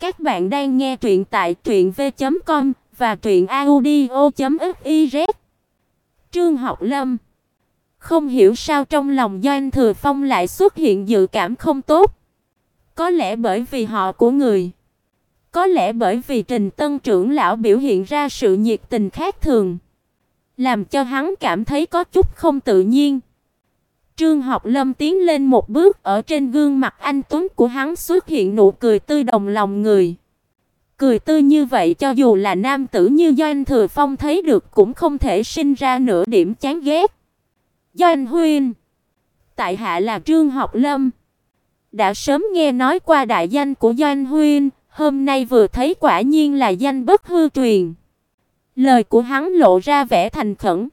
Các bạn đang nghe truyện tại truyệnv.com và truyệnaudio.fiz. Trương Học Lâm không hiểu sao trong lòng Doanh Thừa Phong lại xuất hiện dự cảm không tốt. Có lẽ bởi vì họ của người, có lẽ bởi vì Trình Tân trưởng lão biểu hiện ra sự nhiệt tình khác thường, làm cho hắn cảm thấy có chút không tự nhiên. Trương Học Lâm tiến lên một bước, ở trên gương mặt anh tuấn của hắn xuất hiện nụ cười tươi đồng lòng người. Cười tươi như vậy cho dù là nam tử như Doanh Thừa Phong thấy được cũng không thể sinh ra nửa điểm chán ghét. Doanh huynh, tại hạ là Trương Học Lâm. Đã sớm nghe nói qua đại danh của Doanh huynh, hôm nay vừa thấy quả nhiên là danh bất hư truyền. Lời của hắn lộ ra vẻ thành khẩn,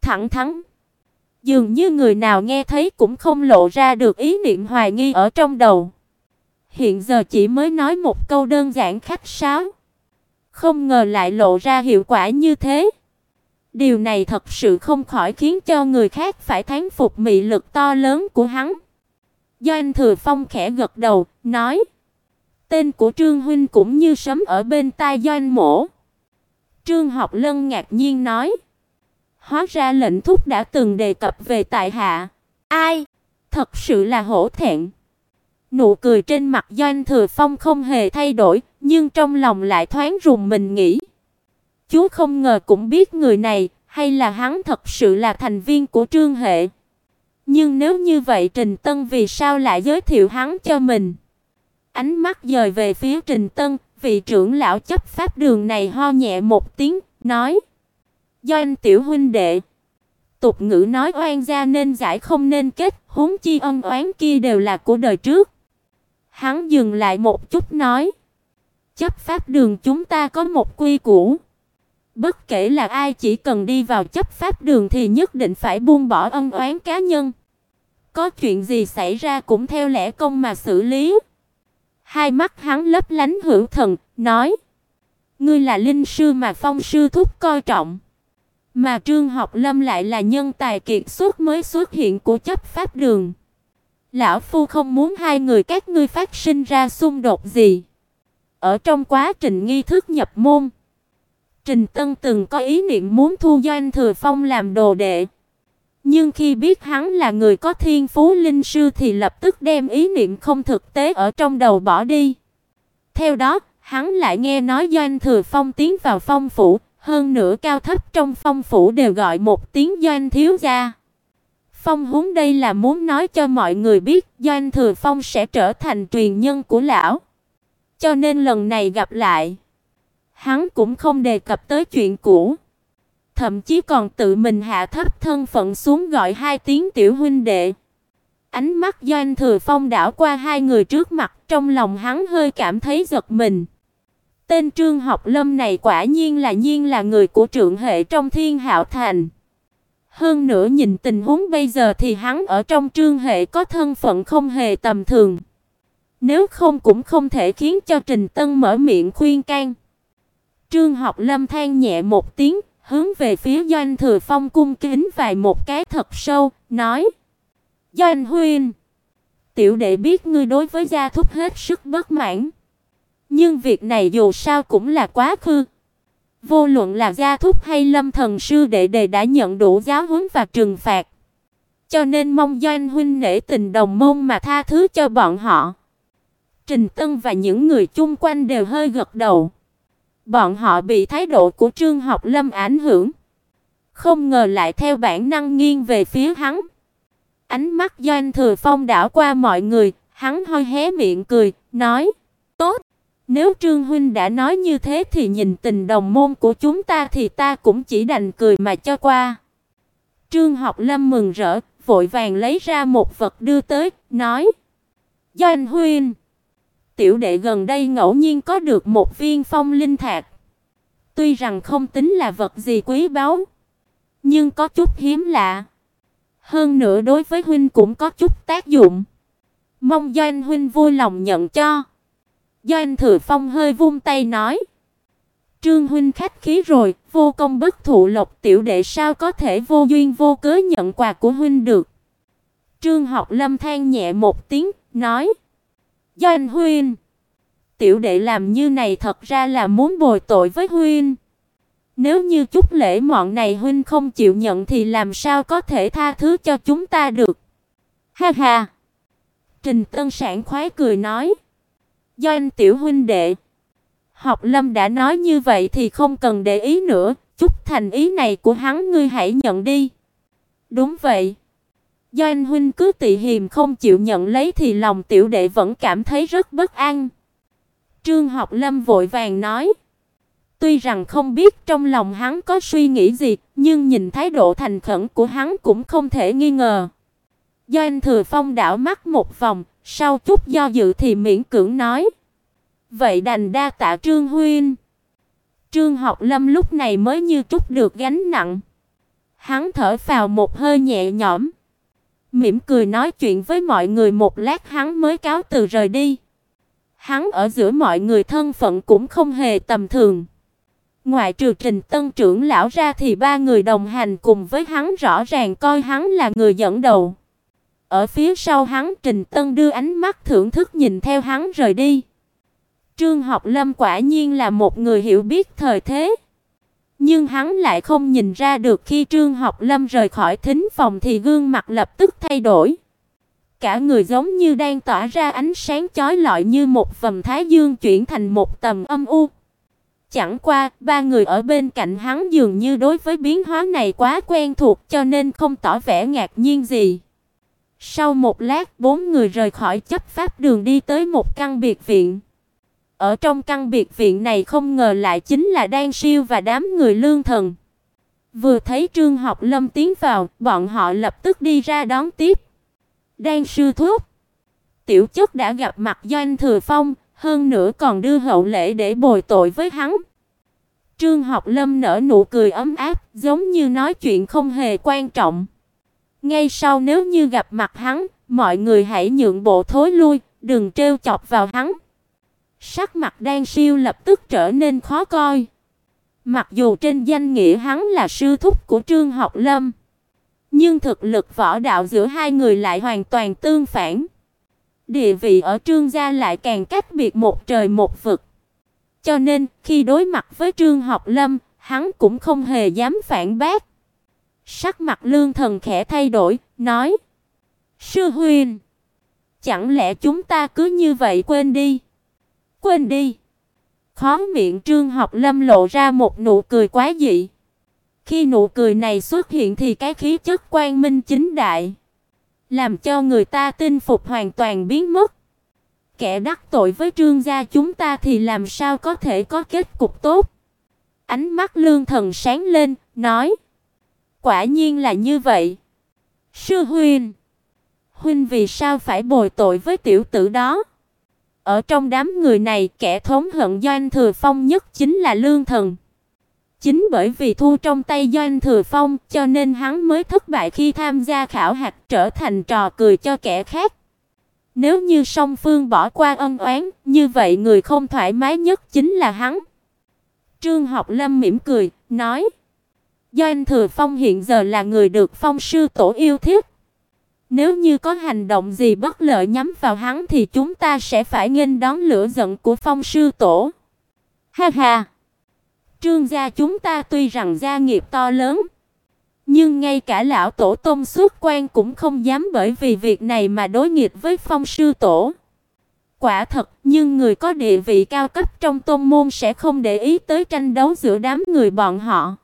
thẳng thắn. Dường như người nào nghe thấy cũng không lộ ra được ý niệm hoài nghi ở trong đầu. Hiện giờ chỉ mới nói một câu đơn giản khách sáo, không ngờ lại lộ ra hiệu quả như thế. Điều này thật sự không khỏi khiến cho người khác phải thán phục mị lực to lớn của hắn. Doanh Thừa Phong khẽ gật đầu, nói: "Tên của Trương huynh cũng như sấm ở bên tai Doanh mỗ Trương Học Lân ngạc nhiên nói: Hóa ra lệnh thúc đã từng đề cập về tại hạ. Ai? Thật sự là hổ thẹn. Nụ cười trên mặt Doanh Thừa Phong không hề thay đổi, nhưng trong lòng lại thoáng rùng mình nghĩ. Chú không ngờ cũng biết người này, hay là hắn thật sự là thành viên của Trương Hệ. Nhưng nếu như vậy Trình Tân vì sao lại giới thiệu hắn cho mình? Ánh mắt dời về phía Trình Tân, vị trưởng lão chấp pháp đường này ho nhẹ một tiếng, nói: Doanh tiểu huynh đệ. Tục ngữ nói oan gia nên giải không nên kết, huống chi ân oán kia đều là của đời trước. Hắn dừng lại một chút nói, chấp pháp đường chúng ta có một quy củ. Bất kể là ai chỉ cần đi vào chấp pháp đường thì nhất định phải buông bỏ ân oán cá nhân. Có chuyện gì xảy ra cũng theo lẽ công mà xử lý. Hai mắt hắn lấp lánh hữu thần, nói: "Ngươi là linh sư mà Phong sư thúc coi trọng." Mà Trương Học Lâm lại là nhân tài kiệt xuất mới xuất hiện của chấp pháp đường. Lão phu không muốn hai người các ngươi phát sinh ra xung đột gì. Ở trong quá trình nghi thức nhập môn, Trình Tân từng có ý niệm muốn thu Doanh Thừa Phong làm đồ đệ. Nhưng khi biết hắn là người có thiên phú linh sư thì lập tức đem ý niệm không thực tế ở trong đầu bỏ đi. Theo đó, hắn lại nghe nói Doanh Thừa Phong tiến vào phong phủ, hơn nữa cao thấp trong phong phủ đều gọi một tiếng Doanh thiếu gia. Phong huống đây là muốn nói cho mọi người biết Doanh Thừa Phong sẽ trở thành truyền nhân của lão. Cho nên lần này gặp lại, hắn cũng không đề cập tới chuyện cũ, thậm chí còn tự mình hạ thấp thân phận xuống gọi hai tiếng tiểu huynh đệ. Ánh mắt Doanh Thừa Phong đảo qua hai người trước mặt, trong lòng hắn hơi cảm thấy giật mình. Tên Trương Học Lâm này quả nhiên là nhiên là người của trưởng hệ trong Thiên Hạo Thành. Hơn nữa nhìn tình huống bây giờ thì hắn ở trong Trương hệ có thân phận không hề tầm thường. Nếu không cũng không thể khiến cho Trình Tân mở miệng khuyên can. Trương Học Lâm than nhẹ một tiếng, hướng về phía Doanh Thừa Phong cung kính vài một cái thật sâu, nói: "Doanh huynh, tiểu đệ biết ngươi đối với gia thúc hết sức bất mãn." Nhưng việc này dù sao cũng là quá khứ. Vô luận là gia thúc hay Lâm thần sư đệ đệ đã nhận đủ giáo huấn và trừng phạt. Cho nên mong Doanh huynh nể tình đồng môn mà tha thứ cho bọn họ. Trình Tân và những người chung quanh đều hơi gật đầu. Bọn họ bị thái độ của Trương Học Lâm ảnh hưởng, không ngờ lại theo bản năng nghiêng về phía hắn. Ánh mắt Doanh Thừa Phong đảo qua mọi người, hắn hơi hé miệng cười, nói: "Tốt, nếu Trương huynh đã nói như thế thì nhìn tình đồng môn của chúng ta thì ta cũng chỉ đành cười mà cho qua." Trương Học Lâm mừng rỡ, vội vàng lấy ra một vật đưa tới, nói: "Doanh huynh, tiểu đệ gần đây ngẫu nhiên có được một viên phong linh thạch. Tuy rằng không tính là vật gì quý báu, nhưng có chút hiếm lạ. Hơn nữa đối với huynh cũng có chút tác dụng. Mong Doanh huynh vui lòng nhận cho." Doanh Thừa Phong hơi vung tay nói: "Trương huynh khách khí rồi, vô công bất thụ lộc tiểu đệ sao có thể vô duyên vô cớ nhận quà của huynh được?" Trương Học Lâm than nhẹ một tiếng, nói: "Doanh huynh, tiểu đệ làm như này thật ra là muốn bồi tội với huynh. Nếu như chút lễ mọn này huynh không chịu nhận thì làm sao có thể tha thứ cho chúng ta được. Ha ha. Trình Tân sảng khoái cười nói. Do anh tiểu huynh đệ. Học Lâm đã nói như vậy thì không cần để ý nữa, chút thành ý này của hắn ngươi hãy nhận đi. Đúng vậy. Do anh huynh cứ tị hiềm không chịu nhận lấy thì lòng tiểu đệ vẫn cảm thấy rất bất an. Trương Học Lâm vội vàng nói. Tuy rằng không biết trong lòng hắn có suy nghĩ gì, nhưng nhìn thái độ thành khẩn của hắn cũng không thể nghi ngờ. Do anh Thừa Phong đảo mắt một vòng, sau chút do dự thì miễn cưỡng nói: "Vậy đành đa tạ Trương huynh." Trương Học Lâm lúc này mới như chút được gánh nặng. Hắn thở phào một hơi nhẹ nhõm, mỉm cười nói chuyện với mọi người một lát hắn mới cáo từ rời đi. Hắn ở giữa mọi người thân phận cũng không hề tầm thường. Ngoại trừ Trình Tân trưởng lão ra thì ba người đồng hành cùng với hắn rõ ràng coi hắn là người dẫn đầu. Ở phía sau hắn Trình Tân đưa ánh mắt thưởng thức nhìn theo hắn rời đi. Trương Học Lâm quả nhiên là một người hiểu biết thời thế. Nhưng hắn lại không nhìn ra được khi Trương Học Lâm rời khỏi thính phòng thì gương mặt lập tức thay đổi. Cả người giống như đang tỏa ra ánh sáng chói lọi như một vầng thái dương chuyển thành một tầm âm u. Chẳng qua, ba người ở bên cạnh hắn dường như đối với biến hóa này quá quen thuộc cho nên không tỏ vẻ ngạc nhiên gì. Sau một lát, bốn người rời khỏi chấp pháp đường đi tới một căn biệt viện. Ở trong căn biệt viện này không ngờ lại chính là Đan Siêu và đám người lương thần. Vừa thấy Trương Học Lâm tiến vào, bọn họ lập tức đi ra đón tiếp. Đan sư thúc, tiểu chất đã gặp mặt Doanh Thừa Phong, hơn nữa còn đưa hậu lễ để bồi tội với hắn. Trương Học Lâm nở nụ cười ấm áp, giống như nói chuyện không hề quan trọng. Ngay sau nếu như gặp mặt hắn, mọi người hãy nhượng bộ thối lui, đừng trêu chọc vào hắn. Sắc mặt Đan Siêu lập tức trở nên khó coi. Mặc dù trên danh nghĩa hắn là sư thúc của Trương Học Lâm, nhưng thực lực võ đạo giữa hai người lại hoàn toàn tương phản. Địa vị ở Trương gia lại càng cách biệt một trời một vực. Cho nên, khi đối mặt với Trương Học Lâm, hắn cũng không hề dám phản bác. Sắc mặt Lương Thần khẽ thay đổi, nói: "Sư huynh, chẳng lẽ chúng ta cứ như vậy quên đi?" "Quên đi?" Khó miệng Trương Học Lâm lộ ra một nụ cười quá dị. Khi nụ cười này xuất hiện thì cái khí chất quang minh chính đại, làm cho người ta tin phục hoàn toàn biến mất. Kẻ đắc tội với Trương gia chúng ta thì làm sao có thể có kết cục tốt? Ánh mắt Lương Thần sáng lên, nói: Quả nhiên là như vậy. Sư huynh, huynh vì sao phải bồi tội với tiểu tử đó? Ở trong đám người này, kẻ thống hận Doanh Thừa Phong nhất chính là Lương Thần. Chính bởi vì thu trong tay Doanh Thừa Phong, cho nên hắn mới thất bại khi tham gia khảo hạch, trở thành trò cười cho kẻ khác. Nếu như song phương bỏ qua ân oán, như vậy người không thoải mái nhất chính là hắn. Trương Học Lâm mỉm cười, nói: Do anh Thừa Phong hiện giờ là người được Phong sư tổ yêu thích. Nếu như có hành động gì bất lợi nhắm vào hắn thì chúng ta sẽ phải nghênh đón lửa giận của Phong sư tổ. Ha ha. Trương gia chúng ta tuy rằng gia nghiệp to lớn, nhưng ngay cả lão tổ tông xuất quan cũng không dám bởi vì việc này mà đối nghịch với Phong sư tổ. Quả thật, nhưng người có địa vị cao cấp trong tôn môn sẽ không để ý tới tranh đấu giữa đám người bọn họ.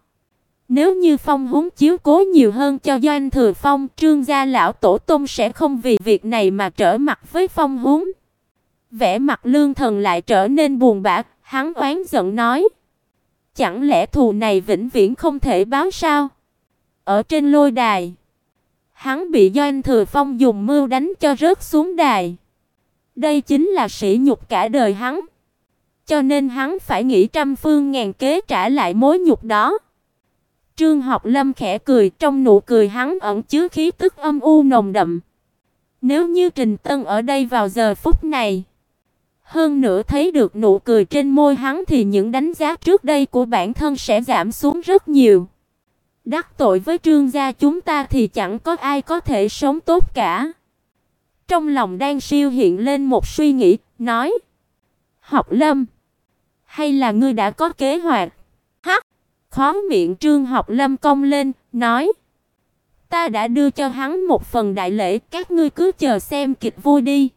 Nếu như Phong huống chiếu cố nhiều hơn cho Doanh Thừa Phong, Trương gia lão tổ tông sẽ không vì việc này mà trở mặt với Phong huống Vẻ mặt Lương Thần lại trở nên buồn bã, hắn oán giận nói: "Chẳng lẽ thù này vĩnh viễn không thể báo sao?" Ở trên lôi đài, hắn bị Doanh Thừa Phong dùng mưu đánh cho rớt xuống đài. Đây chính là sỉ nhục cả đời hắn. Cho nên hắn phải nghĩ trăm phương ngàn kế trả lại mối nhục đó. Trương Học Lâm khẽ cười, trong nụ cười hắn ẩn chứa khí tức âm u nồng đậm. Nếu như Trình Tân ở đây vào giờ phút này, hơn nữa thấy được nụ cười trên môi hắn thì những đánh giá trước đây của bản thân sẽ giảm xuống rất nhiều. Đắc tội với Trương gia chúng ta thì chẳng có ai có thể sống tốt cả. Trong lòng đang siêu hiện lên một suy nghĩ, nói: Học Lâm, hay là ngươi đã có kế hoạch? Khóe miệng Trương Học Lâm cong lên, nói: "Ta đã đưa cho hắn một phần đại lễ, các ngươi cứ chờ xem kịch vui đi."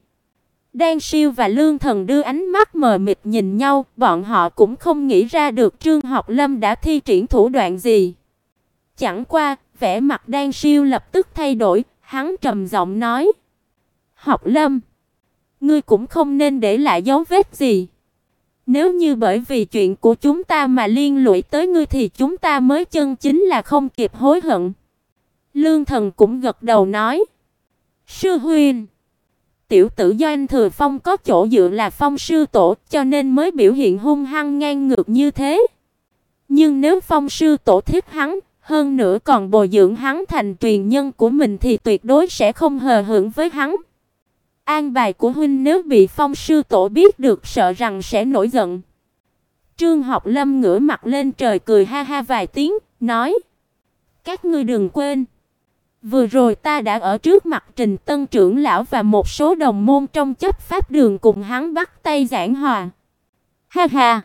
Đan Siêu và Lương Thần đưa ánh mắt mờ mịt nhìn nhau, bọn họ cũng không nghĩ ra được Trương Học Lâm đã thi triển thủ đoạn gì. Chẳng qua, vẻ mặt Đan Siêu lập tức thay đổi, hắn trầm giọng nói: "Học Lâm, ngươi cũng không nên để lại dấu vết gì. Nếu như bởi vì chuyện của chúng ta mà liên lụy tới ngươi thì chúng ta mới chân chính là không kịp hối hận." Lương Thần cũng gật đầu nói: "Sư huynh, tiểu tử Doanh Thừa Phong có chỗ dựa là Phong sư tổ, cho nên mới biểu hiện hung hăng ngang ngược như thế. Nhưng nếu Phong sư tổ thích hắn, hơn nữa còn bồi dưỡng hắn thành truyền nhân của mình thì tuyệt đối sẽ không hờ hững với hắn. An bài của huynh nếu bị Phong sư tổ biết được sợ rằng sẽ nổi giận. Trương Học Lâm ngửa mặt lên trời cười ha ha vài tiếng, nói: "Các ngươi đừng quên, vừa rồi ta đã ở trước mặt Trình Tân trưởng lão và một số đồng môn trong chấp pháp đường cùng hắn bắt tay giảng hòa." Ha ha.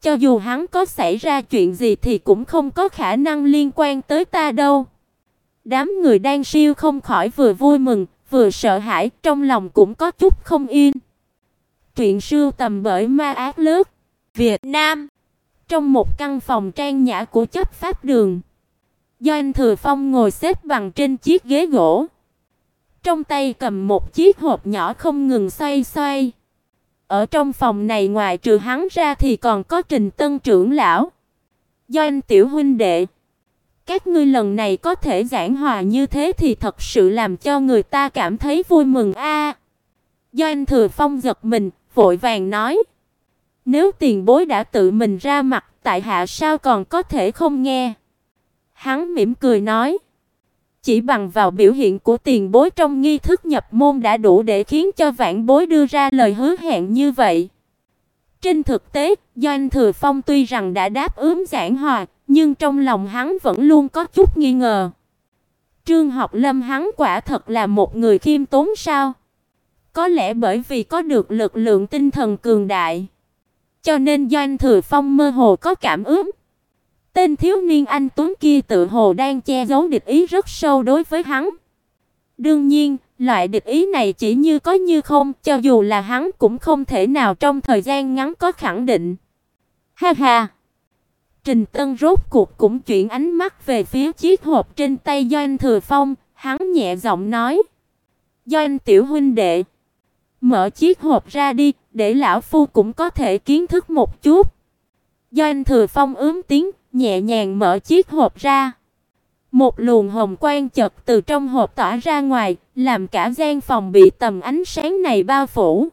Cho dù hắn có xảy ra chuyện gì thì cũng không có khả năng liên quan tới ta đâu. Đám người đang siêu không khỏi vừa vui mừng, vừa sợ hãi, trong lòng cũng có chút không yên. Truyện sưu tầm bởi Ma Ác Lướt, Việt Nam. Trong một căn phòng trang nhã của chấp pháp đường, Doanh Thừa Phong ngồi xếp bằng trên chiếc ghế gỗ. Trong tay cầm một chiếc hộp nhỏ không ngừng xoay xoay. Ở trong phòng này ngoài trừ hắn ra thì còn có Trình Tân trưởng lão, Doanh tiểu huynh đệ. Các ngươi lần này có thể giảng hòa như thế thì thật sự làm cho người ta cảm thấy vui mừng a. Doanh Thừa Phong giật mình, vội vàng nói: "Nếu tiền bối đã tự mình ra mặt, tại hạ sao còn có thể không nghe?" Hắn mỉm cười nói: chỉ bằng vào biểu hiện của tiền bối trong nghi thức nhập môn đã đủ để khiến cho vạn bối đưa ra lời hứa hẹn như vậy. Trên thực tế, Doanh Thừa Phong tuy rằng đã đáp ứng giảng hòa, nhưng trong lòng hắn vẫn luôn có chút nghi ngờ. Trương Học Lâm hắn quả thật là một người khiêm tốn sao? Có lẽ bởi vì có được lực lượng tinh thần cường đại, cho nên Doanh Thừa Phong mơ hồ có cảm ứng. Tên thiếu niên anh tuấn kia tự hồ đang che giấu địch ý rất sâu đối với hắn. Đương nhiên, loại địch ý này chỉ như có như không, cho dù là hắn cũng không thể nào trong thời gian ngắn có khẳng định. Ha ha. Trình Tân rốt cuộc cũng chuyển ánh mắt về phía chiếc hộp trên tay Doanh Thừa Phong, hắn nhẹ giọng nói: "Doanh tiểu huynh đệ, mở chiếc hộp ra đi, để lão phu cũng có thể kiến thức một chút." Doanh Thừa Phong ướm tiếng, nhẹ nhàng mở chiếc hộp ra. Một luồng hồng quang chợt từ trong hộp tỏa ra ngoài, làm cả gian phòng bị tầm ánh sáng này bao phủ.